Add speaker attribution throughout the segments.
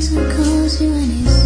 Speaker 1: sometimes I calls you and he's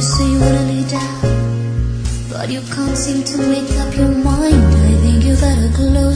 Speaker 1: You say you wanna lay down, but you can't seem to make up your mind. I think you better close.